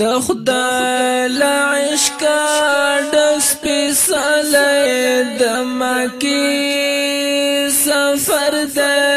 د خدای لا عشق د سپیساله د مکی سفر ده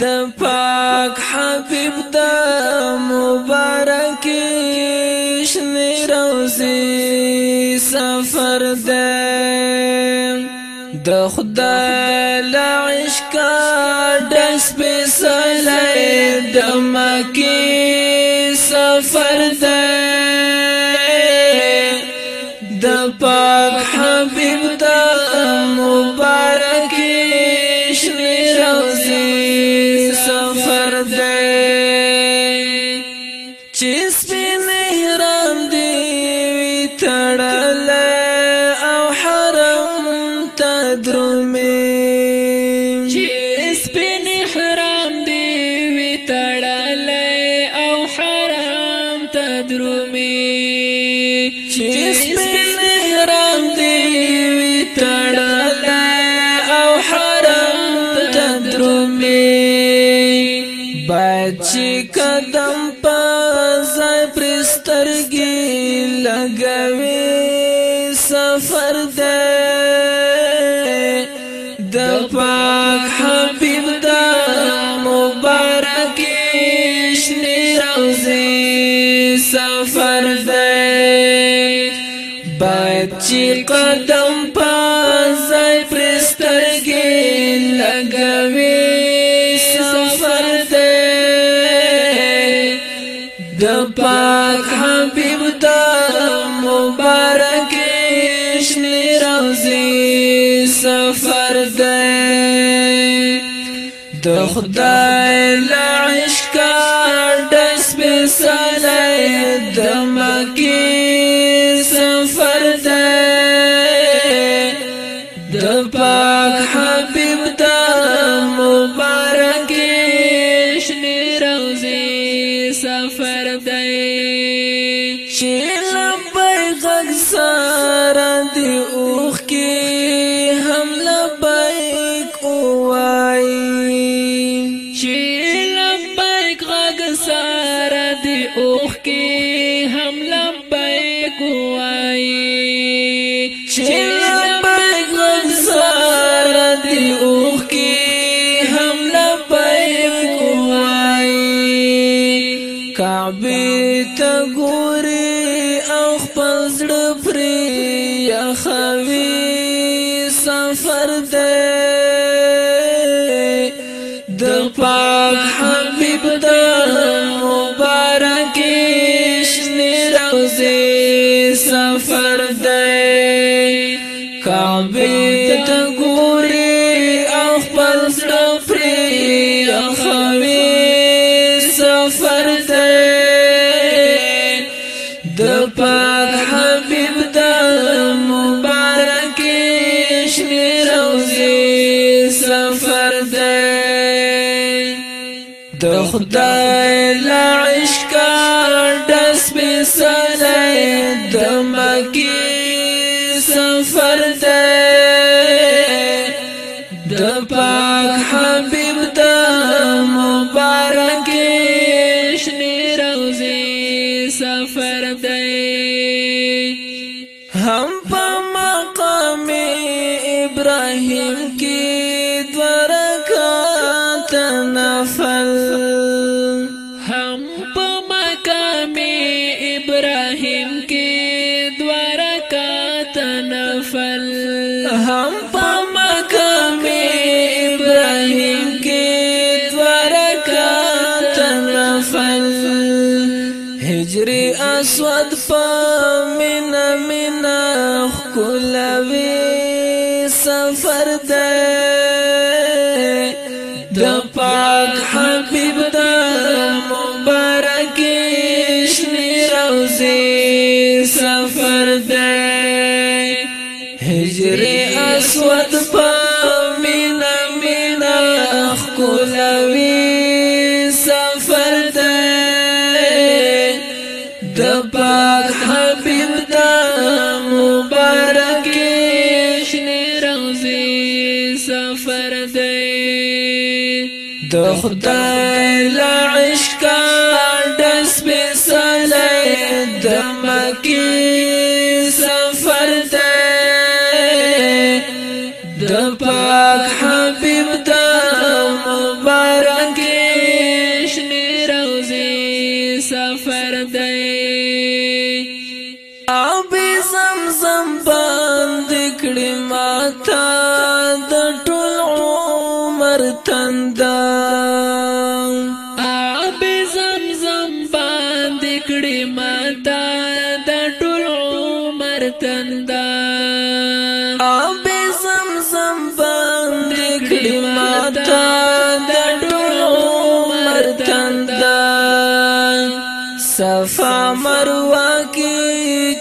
د پاک حبیب د مبارک شن روزي سفر ده د خدای لا عشق ارزه د پاک حبیب ته مبارک شنه روزي سفر ده چې سپین حرام دی وی تړل او حرم تدرمه قدم په ځای پرسترګي لګوي سفر دې د پاک حبيب د مبارک شنه روزي سفر دې بچي قدم په خدای لعشق دس بسلید دمکی اوخ کې هم لبیک وایي چې لبیک غزار دی اوخ کې هم لبیک وایي کعبه ته ګوري او خپل زړه پرې یا خوي سفر دی د پاک حبیب دی او پاک حبیب دا مبارک شنی روزی سفر دی د خدای لعشق هم په مقام ابراهيم کې تورکات نفل هجري اسود فمن من خلوي سفر ده د پاک حبيب ده مبارک شني روزي اسود په مینا مینا خلوي سفر ته د پاک حبيب دا مبارک شنه روزي سفر ته د خدای لا عشق دس به سلام د مکی کړې ماته د ټول عمر تندا آب زمزم باندې کړې ماته د ټول عمر تندا آب زمزم باندې کړې ماته د ټول عمر تندا صفا مروه کې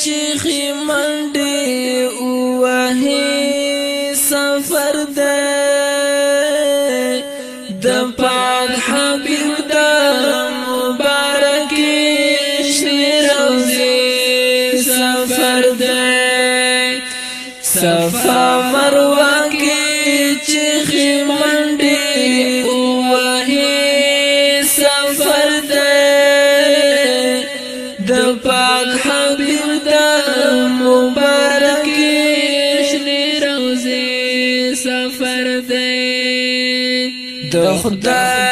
چې خمنډې او Hey. خدام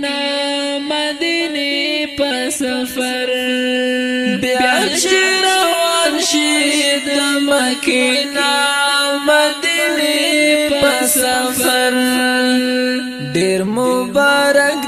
مدینه مدینه په سفر بیا چې روان شي د مکه مدینه په سفر ډیر مبارک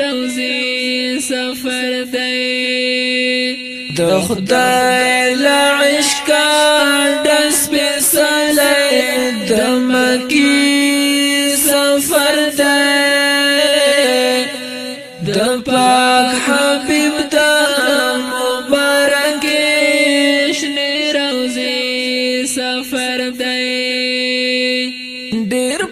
روزي سفر دی د خدای لا عشق دس په سلې د مکی سفر دی د پاک حبیب د مبارک شنه روزي سفر دی ډیر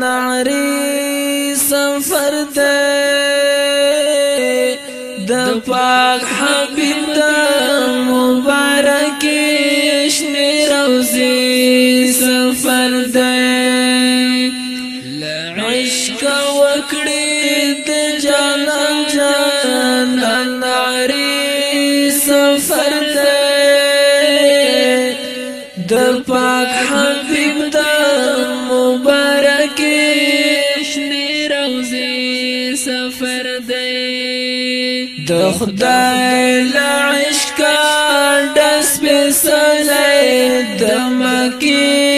نعری سفر دے د پاک حبیب د مبارک شن روزي سفر دے عشق وکړې د جانان جانان خدای لا عشق دس بسلی دمکی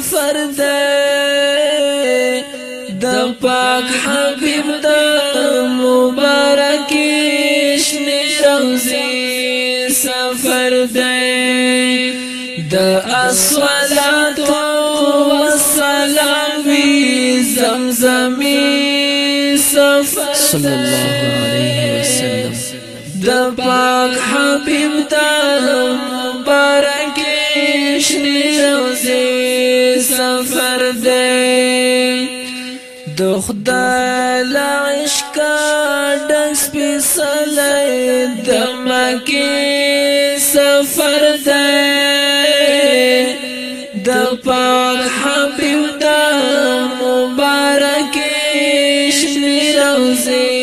سفر دی د پاک حبیب د مبارک شنه روزي سفر دی د الصلات والسلام زمزمي سفر صلى الله عليه وسلم د پاک حبیب د مبارک شنه روزي سفر دی د خدای لا عشق ډنګ سپېڅل د مکه سفر دی د پاک حبیب د مبارک شنه روزي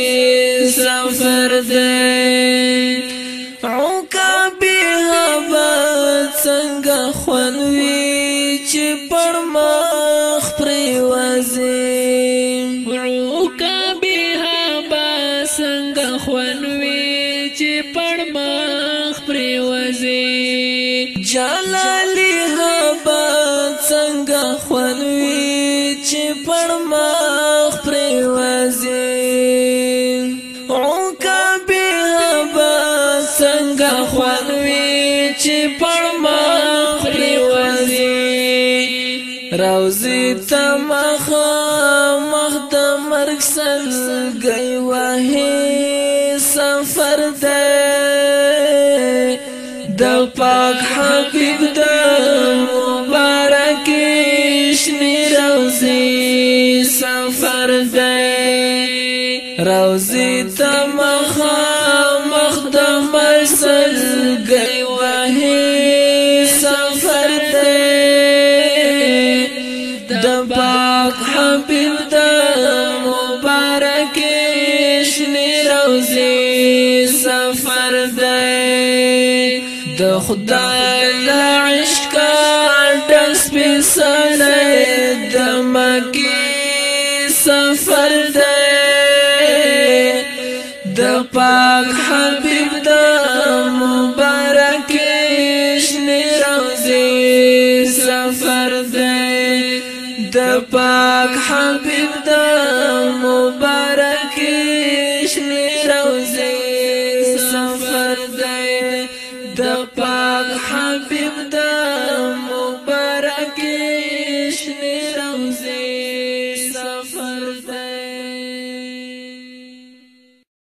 مخ پر وزین عوکا بیا با سنگا خوانوی چی پر مخ پر وزین روزی تا مخ مخ دا مرگ سر گئی وحی سفر دے دا پاک حبیب دا مبارک ورځي روزي تمخ مخدم سل گئی وهي سفر ته د پاک حبيب د مبارک شني روزي سفر ده د خدای لعنت د پاک حبیب دا